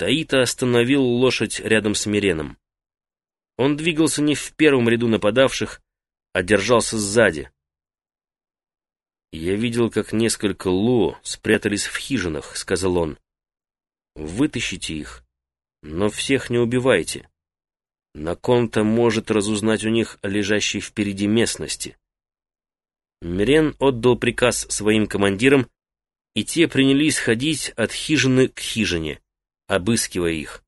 Таита остановил лошадь рядом с Миреном. Он двигался не в первом ряду нападавших, а держался сзади. «Я видел, как несколько лу спрятались в хижинах», — сказал он. «Вытащите их, но всех не убивайте. Наконта может разузнать у них лежащей впереди местности». Мирен отдал приказ своим командирам, и те принялись ходить от хижины к хижине обыскивая их.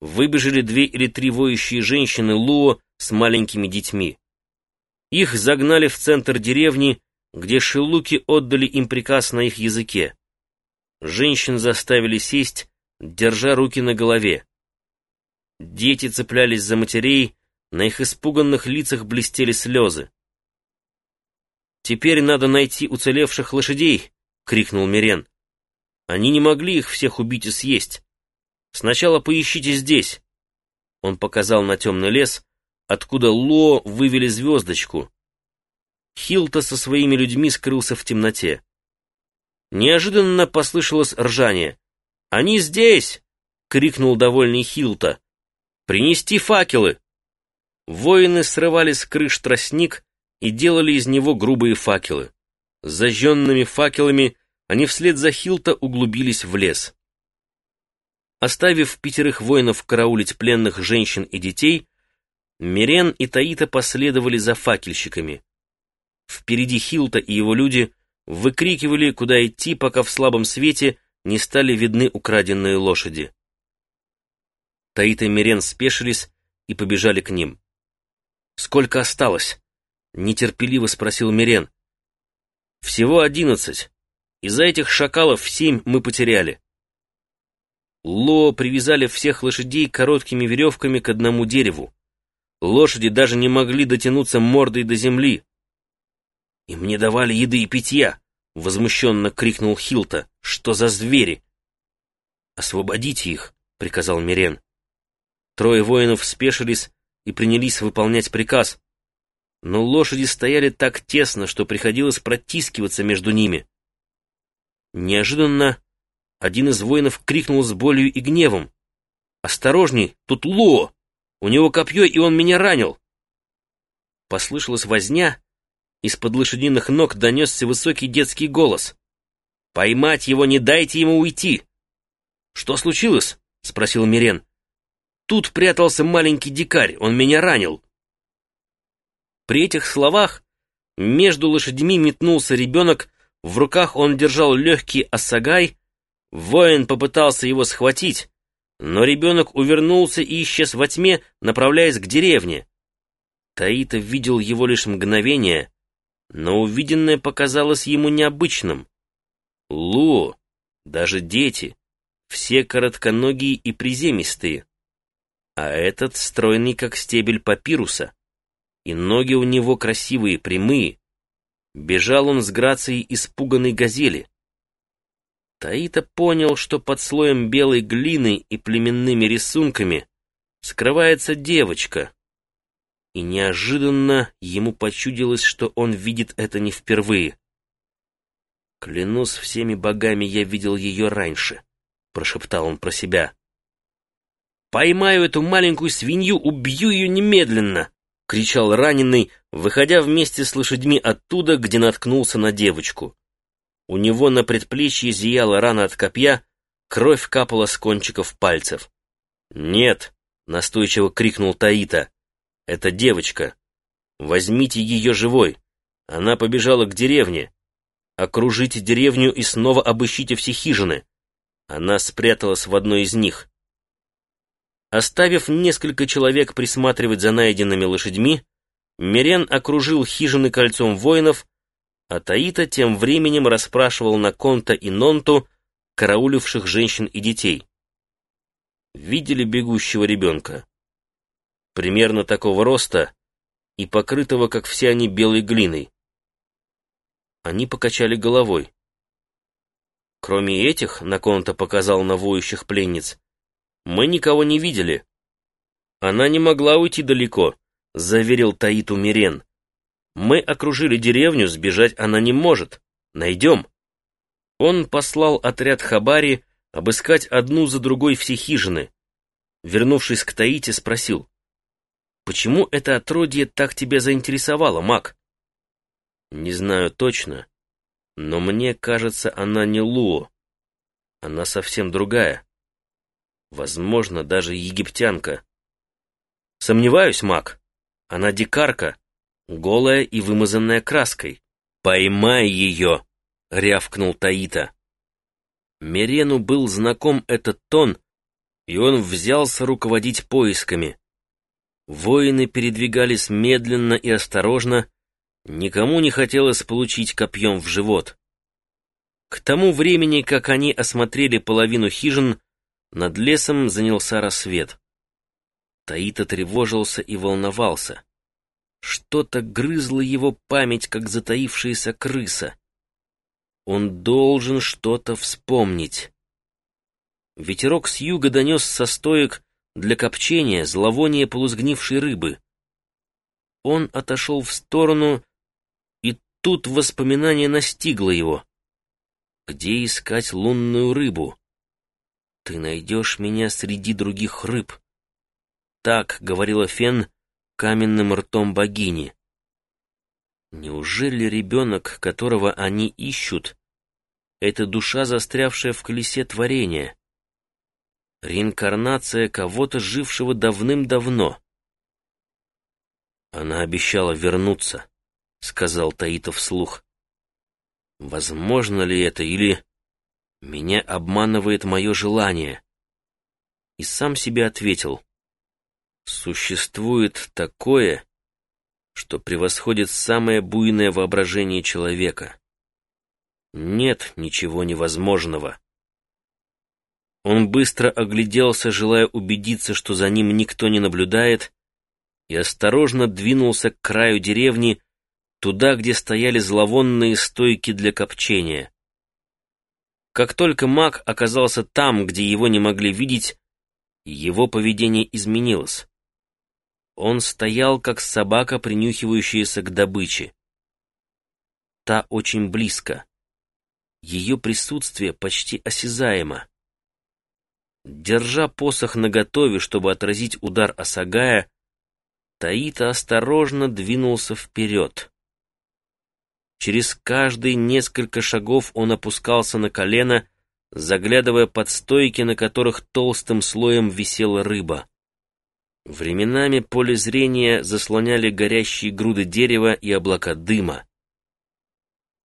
Выбежали две или три воющие женщины Луо с маленькими детьми. Их загнали в центр деревни, где шелуки отдали им приказ на их языке. Женщин заставили сесть, держа руки на голове. Дети цеплялись за матерей, на их испуганных лицах блестели слезы. «Теперь надо найти уцелевших лошадей!» — крикнул Мирен. Они не могли их всех убить и съесть. Сначала поищите здесь. Он показал на темный лес, откуда Ло вывели звездочку. Хилта со своими людьми скрылся в темноте. Неожиданно послышалось ржание. «Они здесь!» — крикнул довольный Хилта. «Принести факелы!» Воины срывали с крыш тростник и делали из него грубые факелы. Зажженными факелами они вслед за Хилта углубились в лес. Оставив пятерых воинов караулить пленных женщин и детей, Мирен и Таита последовали за факельщиками. Впереди Хилта и его люди выкрикивали, куда идти, пока в слабом свете не стали видны украденные лошади. Таита и Мирен спешились и побежали к ним. «Сколько осталось?» — нетерпеливо спросил Мирен. «Всего одиннадцать. Из-за этих шакалов семь мы потеряли. Ло привязали всех лошадей короткими веревками к одному дереву. Лошади даже не могли дотянуться мордой до земли. «И мне давали еды и питья!» — возмущенно крикнул Хилта. «Что за звери?» «Освободите их!» — приказал Мирен. Трое воинов спешились и принялись выполнять приказ. Но лошади стояли так тесно, что приходилось протискиваться между ними. Неожиданно один из воинов крикнул с болью и гневом. «Осторожней, тут Луо! У него копье, и он меня ранил!» Послышалась возня, из-под лошадиных ног донесся высокий детский голос. «Поймать его, не дайте ему уйти!» «Что случилось?» — спросил Мирен. «Тут прятался маленький дикарь, он меня ранил!» При этих словах между лошадьми метнулся ребенок в руках он держал легкий осагай. Воин попытался его схватить, но ребенок увернулся и исчез во тьме, направляясь к деревне. Таита видел его лишь мгновение, но увиденное показалось ему необычным. Лу, даже дети, все коротконогие и приземистые, а этот стройный, как стебель папируса, и ноги у него красивые, прямые, Бежал он с грацией испуганной газели. Таита понял, что под слоем белой глины и племенными рисунками скрывается девочка. И неожиданно ему почудилось, что он видит это не впервые. «Клянусь всеми богами, я видел ее раньше», — прошептал он про себя. «Поймаю эту маленькую свинью, убью ее немедленно!» — кричал раненый, выходя вместе с лошадьми оттуда, где наткнулся на девочку. У него на предплечье зияла рана от копья, кровь капала с кончиков пальцев. «Нет!» — настойчиво крикнул Таита. «Это девочка. Возьмите ее живой. Она побежала к деревне. Окружите деревню и снова обыщите все хижины. Она спряталась в одной из них». Оставив несколько человек присматривать за найденными лошадьми, Мирен окружил хижины кольцом воинов, а Таита тем временем расспрашивал на Конта и Нонту, карауливших женщин и детей. Видели бегущего ребенка? Примерно такого роста и покрытого, как все они, белой глиной. Они покачали головой. Кроме этих, Наконта показал на воющих пленниц, мы никого не видели. Она не могла уйти далеко, заверил Таиту Мирен. Мы окружили деревню, сбежать она не может. Найдем. Он послал отряд Хабари обыскать одну за другой все хижины. Вернувшись к Таите, спросил, «Почему это отродье так тебя заинтересовало, маг?» «Не знаю точно, но мне кажется, она не Луо. Она совсем другая. Возможно, даже египтянка. Сомневаюсь, маг. Она дикарка, голая и вымазанная краской. «Поймай ее!» — рявкнул Таита. Мерену был знаком этот тон, и он взялся руководить поисками. Воины передвигались медленно и осторожно, никому не хотелось получить копьем в живот. К тому времени, как они осмотрели половину хижин, над лесом занялся рассвет. Таита тревожился и волновался. Что-то грызло его память, как затаившаяся крыса. Он должен что-то вспомнить. Ветерок с юга донес со стоек для копчения зловоние полузгнившей рыбы. Он отошел в сторону, и тут воспоминание настигло его. Где искать лунную рыбу? Ты найдешь меня среди других рыб. Так говорила Фен каменным ртом богини. Неужели ребенок, которого они ищут, это душа, застрявшая в колесе творения? Реинкарнация кого-то, жившего давным-давно. Она обещала вернуться, — сказал Таитов вслух. Возможно ли это, или меня обманывает мое желание? И сам себе ответил. Существует такое, что превосходит самое буйное воображение человека. Нет ничего невозможного. Он быстро огляделся, желая убедиться, что за ним никто не наблюдает, и осторожно двинулся к краю деревни, туда, где стояли зловонные стойки для копчения. Как только маг оказался там, где его не могли видеть, его поведение изменилось. Он стоял, как собака, принюхивающаяся к добыче. Та очень близко. Ее присутствие почти осязаемо. Держа посох наготове, чтобы отразить удар Осагая, Таита осторожно двинулся вперед. Через каждые несколько шагов он опускался на колено, заглядывая под стойки, на которых толстым слоем висела рыба. Временами поле зрения заслоняли горящие груды дерева и облака дыма.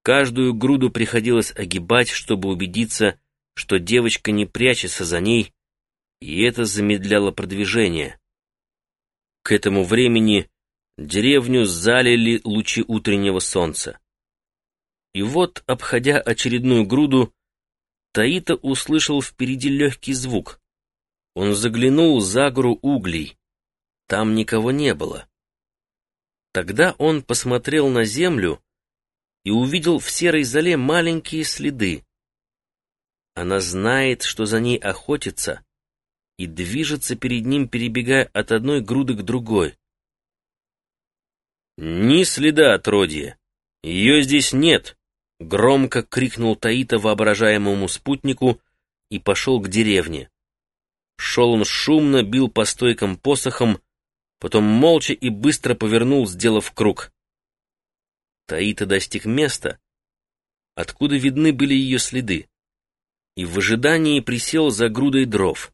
Каждую груду приходилось огибать, чтобы убедиться, что девочка не прячется за ней, и это замедляло продвижение. К этому времени деревню залили лучи утреннего солнца. И вот, обходя очередную груду, Таита услышал впереди легкий звук. Он заглянул за гору углей. Там никого не было. Тогда он посмотрел на землю и увидел в серой зале маленькие следы. Она знает, что за ней охотится, и движется перед ним, перебегая от одной груды к другой. «Ни следа отродья! Ее здесь нет!» Громко крикнул Таита воображаемому спутнику и пошел к деревне. Шел он шумно, бил по стойкам посохом, потом молча и быстро повернул, сделав круг. Таита достиг места, откуда видны были ее следы, и в ожидании присел за грудой дров.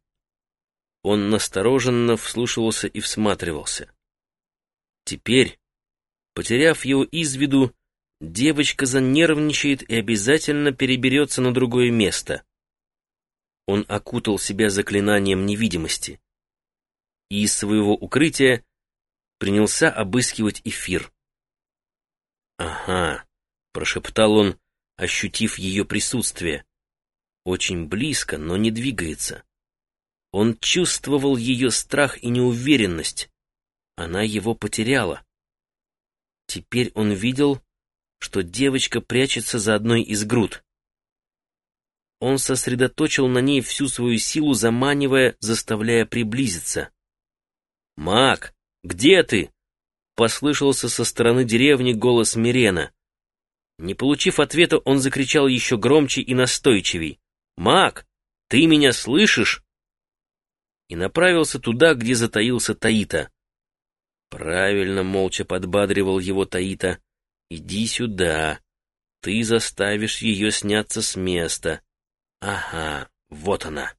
Он настороженно вслушивался и всматривался. Теперь, потеряв его из виду, девочка занервничает и обязательно переберется на другое место. Он окутал себя заклинанием невидимости и из своего укрытия принялся обыскивать эфир. «Ага», — прошептал он, ощутив ее присутствие. «Очень близко, но не двигается». Он чувствовал ее страх и неуверенность. Она его потеряла. Теперь он видел, что девочка прячется за одной из груд. Он сосредоточил на ней всю свою силу, заманивая, заставляя приблизиться. «Мак, где ты?» — послышался со стороны деревни голос Мирена. Не получив ответа, он закричал еще громче и настойчивей. «Мак, Ты меня слышишь?» И направился туда, где затаился Таита. Правильно, молча подбадривал его Таита. «Иди сюда. Ты заставишь ее сняться с места. Ага, вот она».